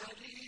Ali